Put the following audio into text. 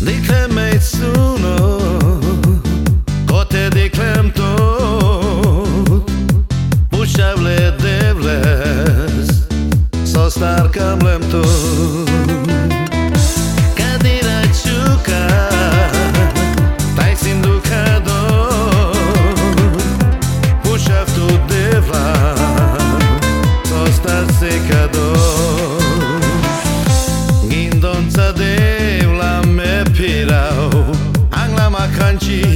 你可没做梦 distante